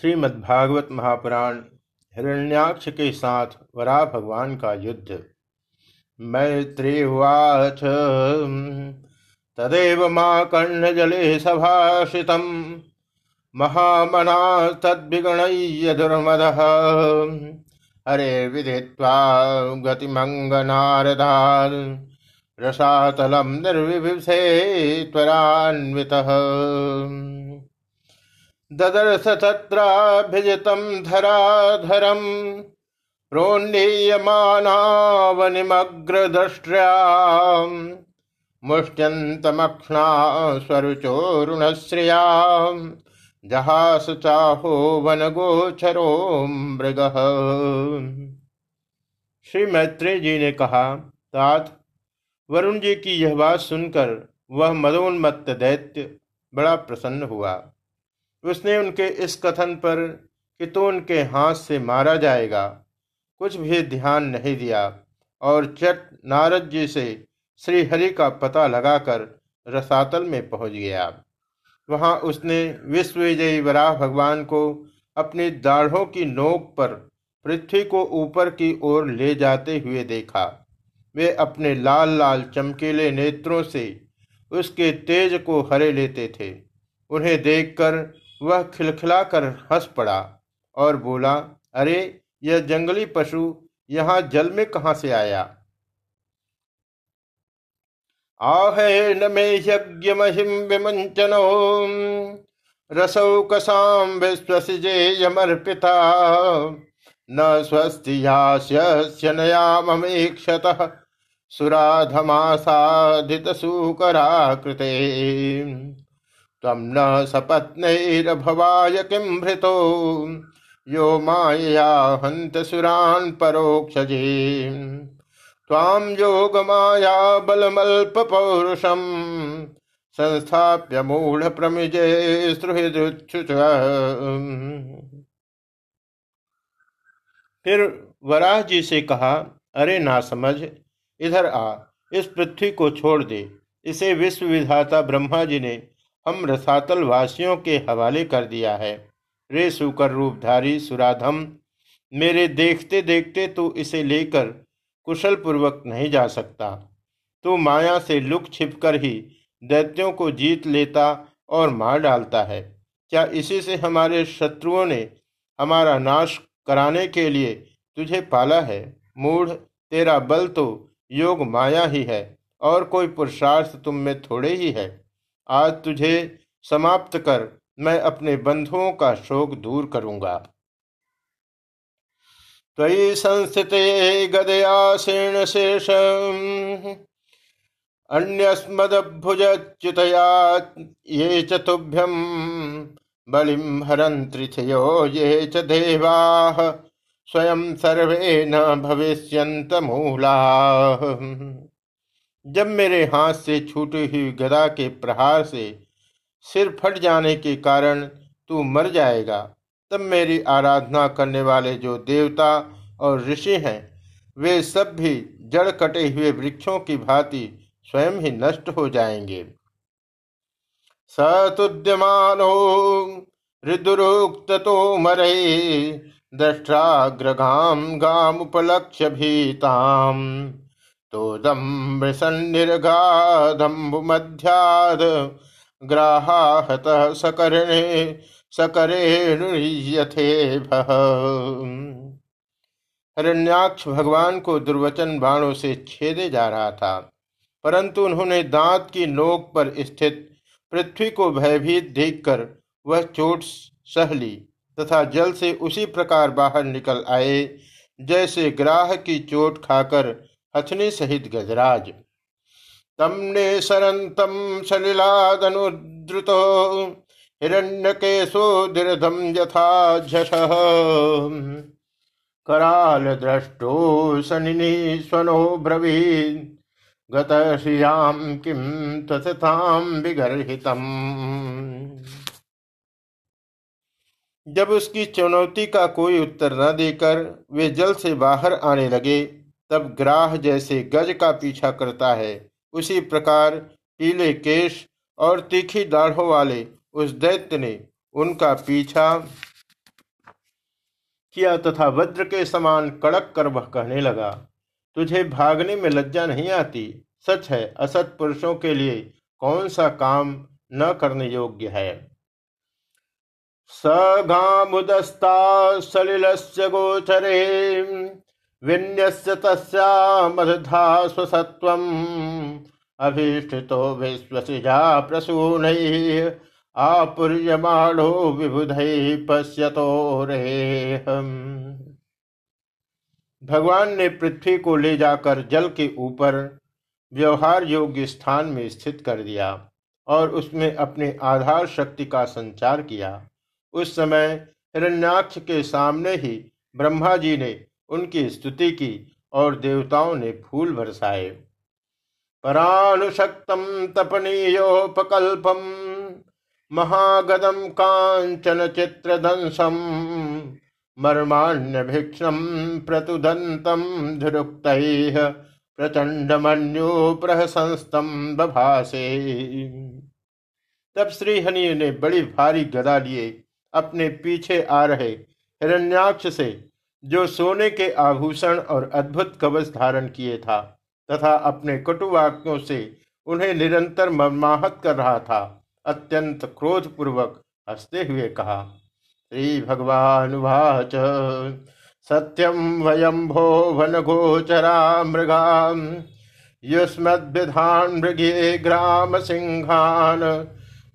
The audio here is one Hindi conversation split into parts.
श्रीमद्भागवत महापुराण हिरण्याक्ष के साथ वरा भगवान का युद्ध। मैत्रीवाच, तदेव माँ कर्ण जले सभाषित महामना तद्विगणय्य दुर्मद हरे विदित्वा गतिमंगनारदा रसातलम निर्विभिषे त्वरान्वितः ददर्श तत्राभिजितं धराधरम् प्रोन्नीयमानावनिमग्रदष्ट्र्या मुष्ट्यन्तमक्ष्णा स्वरुचोरुणश्रिया जहास चाहो वनगोचरो मृग। श्री मैत्री जी ने कहा, तात, वरुण जी की यह बात सुनकर वह मदोन्मत्त दैत्य बड़ा प्रसन्न हुआ। उसने उनके इस कथन पर कि तो उनके हाथ से मारा जाएगा, कुछ भी ध्यान नहीं दिया, और चट नारद जी से श्रीहरि का पता लगाकर रसातल में पहुँच गया। वहाँ उसने विश्व विजयी वराह भगवान को अपनी दाढ़ों की नोक पर पृथ्वी को ऊपर की ओर ले जाते हुए देखा। वे अपने लाल लाल चमकीले नेत्रों से उसके तेज को हरे लेते थे। उन्हें देखकर वह खिलखिलाकर हंस पड़ा और बोला, अरे, यह जंगली पशु यहाँ जल में कहाँ से आया? आहे न मे यज्ञ महिम विमंचनो रसौकसाम विश्वसिजेयमर्पिता न स्वस्तियास्य नयाममेक्षत सुराधमासाधित सूकराकृते। तम न सपत्नैरभवाय किं भृतो? यो मायया हन्त सुरान् परोक्षजे। त्वां योगमाया बलमल्पपौरुषम्। संस्थाप्य मूढ़ प्रमिजे फिर वराह जी से कहा, अरे ना समझ, इधर आ, इस पृथ्वी को छोड़ दे, इसे विश्व विधाता ब्रह्मा जी ने हम रसातल वासियों के हवाले कर दिया है। रे सुकर रूपधारी सुराधम, मेरे देखते देखते तू इसे लेकर कुशल पूर्वक नहीं जा सकता। तू माया से लुक छिप कर ही दैत्यों को जीत लेता और मार डालता है। क्या इसी से हमारे शत्रुओं ने हमारा नाश कराने के लिए तुझे पाला है? मूढ़, तेरा बल तो योग माया ही है, और कोई पुरुषार्थ तुम में थोड़े ही है। आज तुझे समाप्त कर मैं अपने बंधुओं का शोक दूर करूँगा। त्वयि संस्थित गदया शेष अन्यस्मदभुजच्युतया ये च तुभ्यम। बलिम हरन्त्रिथयो ये च स्वयं सर्वे न भविष्यंत मूला। जब मेरे हाथ से छूटी हुई गदा के प्रहार से सिर फट जाने के कारण तू मर जाएगा, तब मेरी आराधना करने वाले जो देवता और ऋषि हैं, वे सब भी जड़ कटे हुए वृक्षों की भांति स्वयं ही नष्ट हो जाएँगे। सतुद्यमानो हृदुरुक्त तो मरे, दष्ट्राग्रगाम गाम उपलक्ष्य भीताम तोदम्बृसन्निर्गाधम्बुमध्याद ग्राहाहत सकर्णे सकरेणुयथे हिरण्याक्ष भगवान को दुर्वचन बाणों से छेदे जा रहा था, परंतु उन्होंने दांत की नोक पर स्थित पृथ्वी को भयभीत देखकर वह चोट सह ली तथा जल से उसी प्रकार बाहर निकल आए, जैसे ग्राह की चोट खाकर हथनी सहित गजराज। तम ने सरंतम सलिलादनुद्रुतो, हिरण्यकेशो दीर्घम यथा झष। कराल द्रष्टो सनिनी स्वनो ब्रवी गतश्रियाम किम तथाम विगर्हितम। जब उसकी चुनौती का कोई उत्तर न देकर वे जल से बाहर आने लगे तब ग्राह जैसे गज का पीछा करता है। उसी प्रकार पीले केश और तीखी दाढ़ों वाले उस दैत्य ने उनका पीछा किया तथा वज्र के समान कड़क कर वह कहने लगा, तुझे भागने में लज्जा नहीं आती? सच है, असत पुरुषों के लिए कौन सा काम न करने योग्य है? सगामुदस्ता सलिलस्य गोचरे विन्यस्य तस्यामधा स्वसत्वम् अभीष्टितो विश्वसिजा प्रसूनैः, आपुर्यमाणो पश्यतो भगवान ने पृथ्वी को ले जाकर जल के ऊपर व्यवहार योग्य स्थान में स्थित कर दिया और उसमें अपने आधार शक्ति का संचार किया। उस समय हिरण्याक्ष के सामने ही ब्रह्मा जी ने उनकी स्तुति की और देवताओं ने फूल बरसाए। परानुशक्तम तपनीयोपकल्पम, महागदम कांचन चित्रदंसम मर्माण्य भिक्षम प्रतुदंतम धुरुक्त प्रचंड मनु प्रहसंस्तम बभासे। तब श्रीहनि ने बड़ी भारी गदा लिए, अपने पीछे आ रहे हिरण्याक्ष से जो सोने के आभूषण और अद्भुत कवच धारण किए था, तथा अपने कटुवाक्यों से उन्हें निरंतर मर्माहत कर रहा था, अत्यंत क्रोधपूर्वक हँसते हुए कहा श्री भगवान वाच सत्यम वयम भो वन गोचरा मृगा युष्मद्विधान मृगे ग्राम सिंहान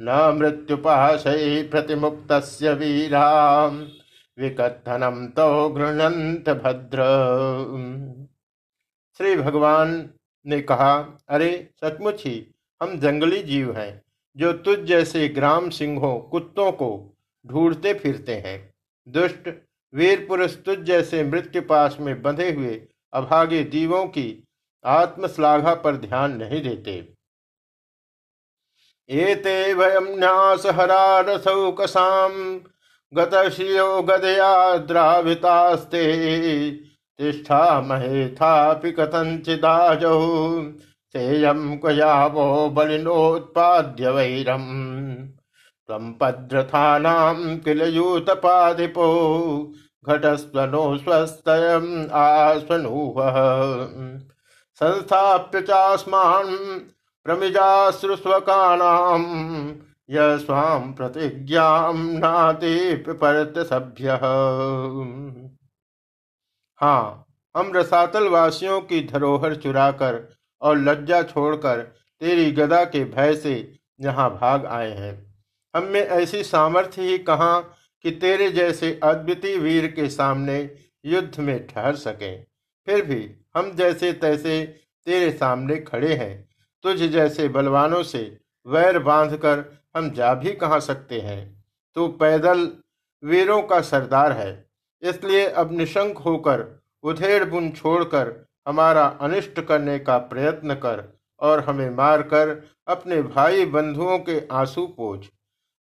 न मृत्युपाशय प्रतिमुक्त वीरा विकथनम तो गृणंत भद्र। श्री भगवान ने कहा, अरे, सचमुच ही हम जंगली जीव हैं, जो तुझ जैसे ग्राम सिंहों, कुत्तों को ढूंढते फिरते हैं। दुष्ट वीर पुरुष तुझ जैसे मृत्यु पास में बंधे हुए अभागे जीवों की आत्मश्लाघा पर ध्यान नहीं देते। एते वयम न्यास हरा रसौकसाम गतशियो गदया द्रावितास्ते तिष्ठा महेथापि कथञ्चिदाजौ। सेयं क्वयावो बलिनोत्पाद्य वैरम्। त्वं पद्रथानां किल यूतपाधिपो घटस्वनो स्वस्तयम् आस्वनूहः संस्थाप्य चास्मान् प्रमिजाश्रुस्वकानाम् यम प्रतिज्ञा नाते सभ्य हाँ हम रसातल वासियों की धरोहर चुराकर और लज्जा छोड़कर तेरी गदा के भय से यहाँ भाग आए हैं। हम में ऐसी सामर्थ्य ही कहाँ कि तेरे जैसे अद्वितीय वीर के सामने युद्ध में ठहर सके। फिर भी हम जैसे तैसे तेरे सामने खड़े हैं। तुझ जैसे बलवानों से वैर बांधकर हम जा भी कहाँ सकते हैं? तू पैदल वीरों का सरदार है। इसलिए अब निशंक होकर उधेड़ बुन छोड़कर हमारा अनिष्ट करने का प्रयत्न कर और हमें मारकर अपने भाई बंधुओं के आँसू पोछ।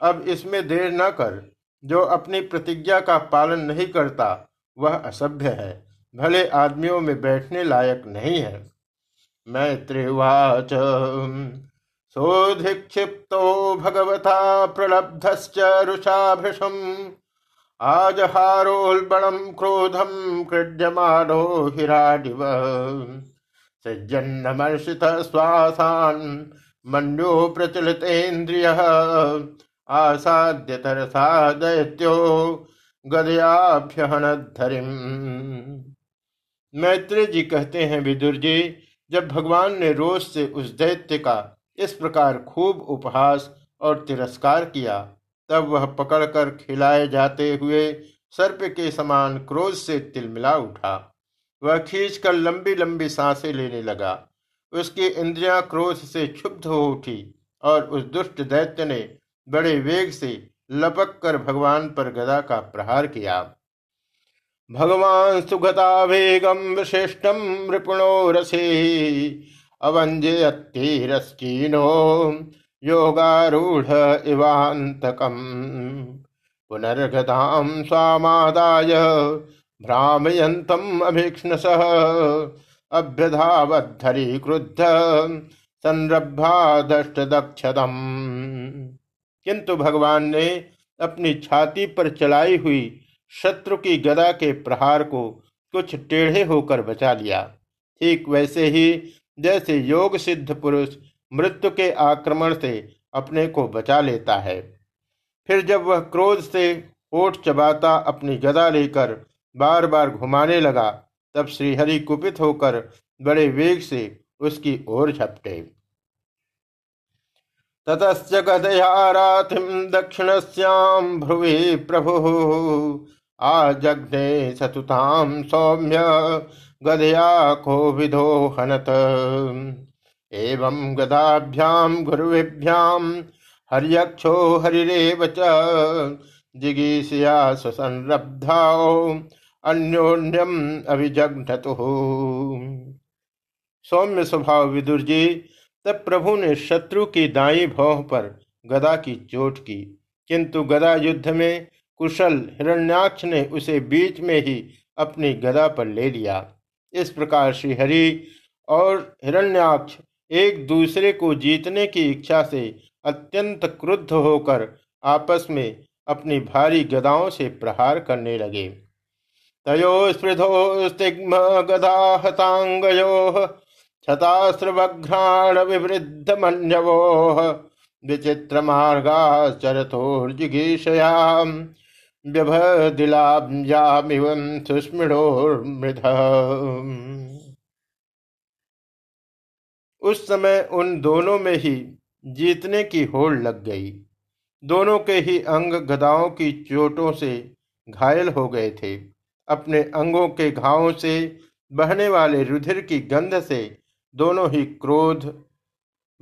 अब इसमें देर न कर। जो अपनी प्रतिज्ञा का पालन नहीं करता, वह असभ्य है। भले आदमियों में बैठने लायक नहीं है। मैं त्रिवाच सोधिक्षिप्तो भगवता प्रलब्धश्च रुषाभृशम् आजहारोल्बणं क्रोधं क्रीड्यमानो हिराडिव। सज्जन्नमर्षितः श्वासान् मन्यो प्रचलितेन्द्रियः। आसाद्य तरसा दैत्यो गदयाभ्यहनद्धरिम्। मैत्री जी कहते हैं विदुर जी, जब भगवान ने रोष से उस दैत्य का इस प्रकार खूब उपहास और तिरस्कार किया। तब वह पकड़कर खिलाए जाते हुए सर्प के समान क्रोध से तिलमिला उठा। वह खींचकर लंबी लंबी साँसें लेने लगा। उसकी इंद्रियाँ क्रोध से क्षुब्ध हो उठी और उस दुष्ट दैत्य ने बड़े वेग से लपक कर भगवान पर गदा का प्रहार किया। भगवान सुगता वेगम विशिष्टम रिपुणो रसे अवञ्जयत्तीरश्चीनो योगारूढ इवान्तकम्। पुनर्गतां स्वामादाय भ्रामयन्तम् अभीक्ष्णसः अभ्यधावद्धरी क्रुद्ध शत्रु की गदा के प्रहार को कुछ टेढ़े होकर बचा लिया। ठीक वैसे ही जैसे योग सिद्ध पुरुष मृत्यु के आक्रमण से अपने को बचा लेता है। फिर जब वह क्रोध से ओठ चबाता अपनी गदा लेकर बार बार घुमाने लगा, तब श्रीहरि कुपित होकर बड़े वेग से उसकी ओर झपटे। ततश्च गदया रातिम दक्षिणस्याम भ्रुवे प्रभु आजग्ने सतुताम सौम्य गदया को विधो हनत। एवं गदाभ्याम गुरुभ्याम हरियक्षो हरिरेव च। जिगीषया सुसंरब्धाओ अन्योन्यम अभिजग्नतु सौम्य स्वभाव विदुर जी, तब प्रभु ने शत्रु की दाई भौह पर गदा की चोट की। किंतु गदा युद्ध में कुशल हिरण्याक्ष ने उसे बीच में ही अपनी गदा पर ले लिया। इस प्रकार श्रीहरि और हिरण्याक्ष एक दूसरे को जीतने की इच्छा से अत्यंत क्रुद्ध होकर आपस में अपनी भारी गदाओं से प्रहार करने लगे। तयो स्पृधो स्तिग्म गदा हतांगयो छतास्त्रवघ्राण विवृद्ध मन्यवो विचित्र मार्गाचरथोर्जिगीषयाम उस समय उन दोनों में ही जीतने की होड़ लग गई। दोनों के ही अंग गदाओं की चोटों से घायल हो गए थे। अपने अंगों के घावों से बहने वाले रुधिर की गंध से दोनों ही क्रोध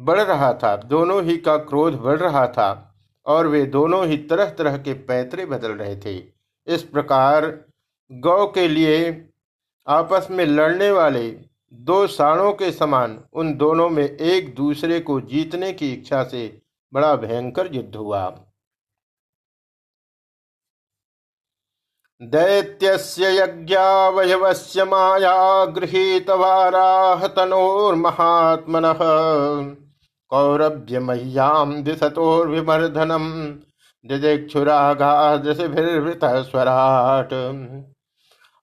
बढ़ रहा था। दोनों ही का क्रोध बढ़ रहा था। और वे दोनों ही तरह तरह के पैतरे बदल रहे थे। इस प्रकार गौ के लिए आपस में लड़ने वाले दो साणों के समान उन दोनों में एक दूसरे को जीतने की इच्छा से बड़ा भयंकर युद्ध हुआ। दैत्यस्य यज्ञावयवस्य माया गृहीतवाराह तनोर्महात्मनः कौरभ्यमय्यां दिशतोर्विमर्दनम्। दिदिक्षुराघादृशिभिर्वृतः स्वराट्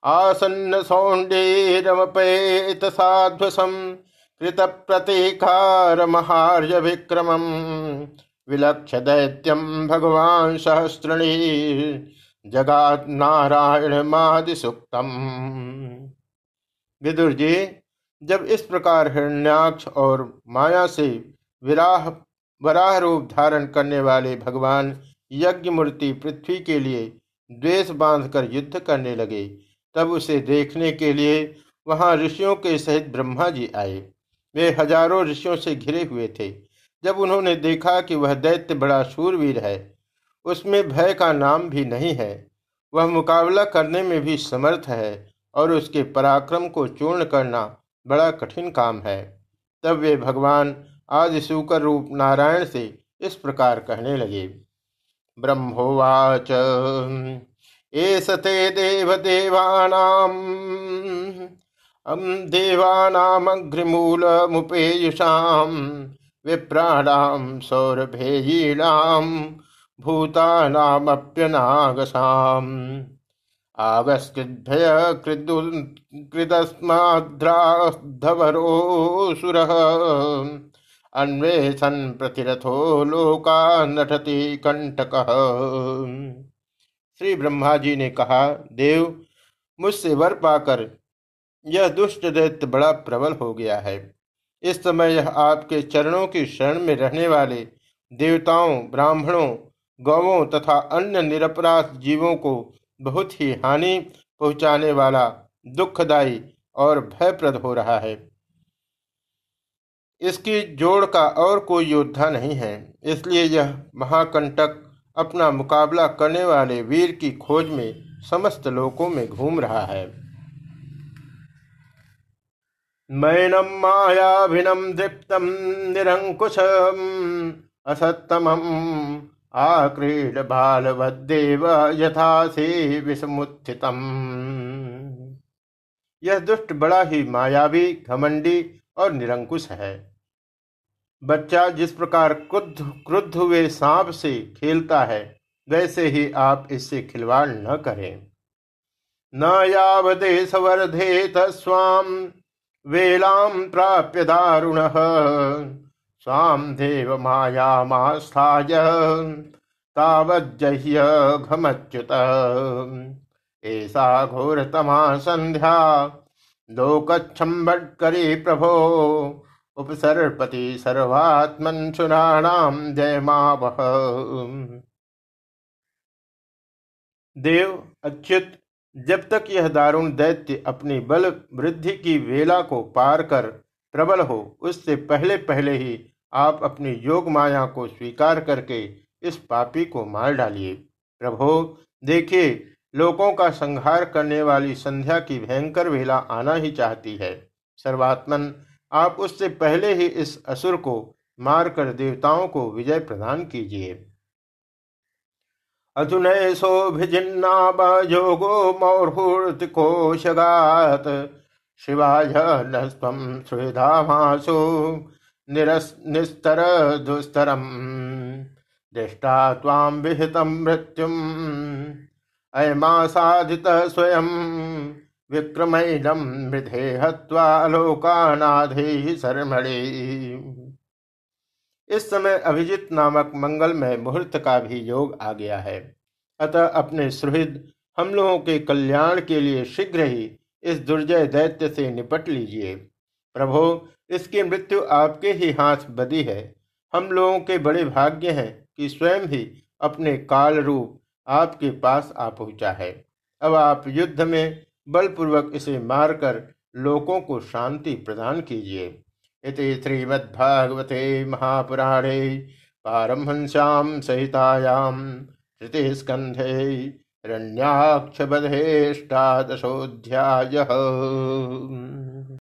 आसन्न सौण्डेरमपेत साध्वसम् कृतप्रतीकारमहार्य विक्रमम् विलक्ष दैत्यं भगवान् सहस्रणी जगात नारायण मादि सुक्तम विदुर जी, जब इस प्रकार हिरण्याक्ष और माया से विराह वराह रूप धारण करने वाले भगवान यज्ञ मूर्ति पृथ्वी के लिए द्वेष बांधकर युद्ध करने लगे। तब उसे देखने के लिए वहाँ ऋषियों के सहित ब्रह्मा जी आए। वे हज़ारों ऋषियों से घिरे हुए थे। जब उन्होंने देखा कि वह दैत्य बड़ा शूरवीर है, उसमें भय का नाम भी नहीं है। वह मुकाबला करने में भी समर्थ है और उसके पराक्रम को चूर्ण करना बड़ा कठिन काम है। तब वे भगवान आदि सुकर रूप नारायण से इस प्रकार कहने लगे। ब्रह्मोवाच एसते देव देवानाम देवानामग्रिमूल मुपेयुषाम विप्राणाम सौरभेयीणाम भूतानामप्यनागसाम् आगस्कृद्भय कृदस्माद्राधवरोऽसुरः अन्वेषन् प्रतिरथो लोका नटति कंटक श्री ब्रह्मा जी ने कहा, देव, मुझसे वर पाकर यह दुष्ट दैत्य बड़ा प्रबल हो गया है। इस समय यह आपके चरणों की शरण में रहने वाले देवताओं, ब्राह्मणों, गौवों तथा अन्य निरपराध जीवों को बहुत ही हानि पहुँचाने वाला दुखदायी और भयप्रद हो रहा है। इसकी जोड़ का और कोई योद्धा नहीं है। इसलिए यह महाकंटक अपना मुकाबला करने वाले वीर की खोज में समस्त लोकों में घूम रहा है। मैनम मायाभिनम दीप्तम निरंकुश असतम आक्रीड बालवदेव यथा से विषमुत्थितम यह दुष्ट बड़ा ही मायावी घमंडी और निरंकुश है। बच्चा जिस प्रकार क्रुद्ध क्रुद्ध हुए सांप से खेलता है, वैसे ही आप इससे खिलवाड़ न करें। न यावदेशवर्धेत स्वाम वेलां प्राप्य दारुण। स्वाम देव मायामास्थाय तावज्जह्य घमच्युत ऐसा घोरतमा संध्या लोकच्छम्बटकरी प्रभो उपसर्पति सर्वात्मन सुराणाम जय मावह देव, अच्युत, जब तक यह दारुण दैत्य अपनी बल वृद्धि की वेला को पार कर प्रबल हो, उससे पहले पहले ही आप अपनी योग माया को स्वीकार करके इस पापी को मार डालिए। प्रभो, देखिए, लोगों का संहार करने वाली संध्या की भयंकर वेला आना ही चाहती है। सर्वात्मन आप उससे पहले ही इस असुर को, मारकर देवताओं को विजय प्रदान कीजिए। अधुनैसोभिजिन्नाभयोगो मौर्हूर्तिकोशगात शिवाय नस्त्वं सुहृदामासु निस्तर दुस्तरम। दृष्टा ताम विहित विहितं अयमा अयमासादित स्वयं विक्रमैनम मृधे हत्वा लोकानाधे शर्मणे। इस समय अभिजित नामक मंगलमय मुहूर्त का भी योग आ गया है। अतः अपने सुहृद हम लोगों के कल्याण के लिए शीघ्र ही इस दुर्जय दैत्य से निपट लीजिए। प्रभो, इसकी मृत्यु आपके ही हाथ बदी है। हम लोगों के बड़े भाग्य हैं कि स्वयं ही अपने काल रूप आपके पास आ पहुँचा है। अब आप युद्ध में बलपूर्वक इसे मारकर लोगों को शांति प्रदान कीजिए। इति श्रीमद्भागवते महापुराणे पारमहंस्याम सहितायाम तृतीय स्कंधे रण्याक्ष बधेष्टादशोध्याय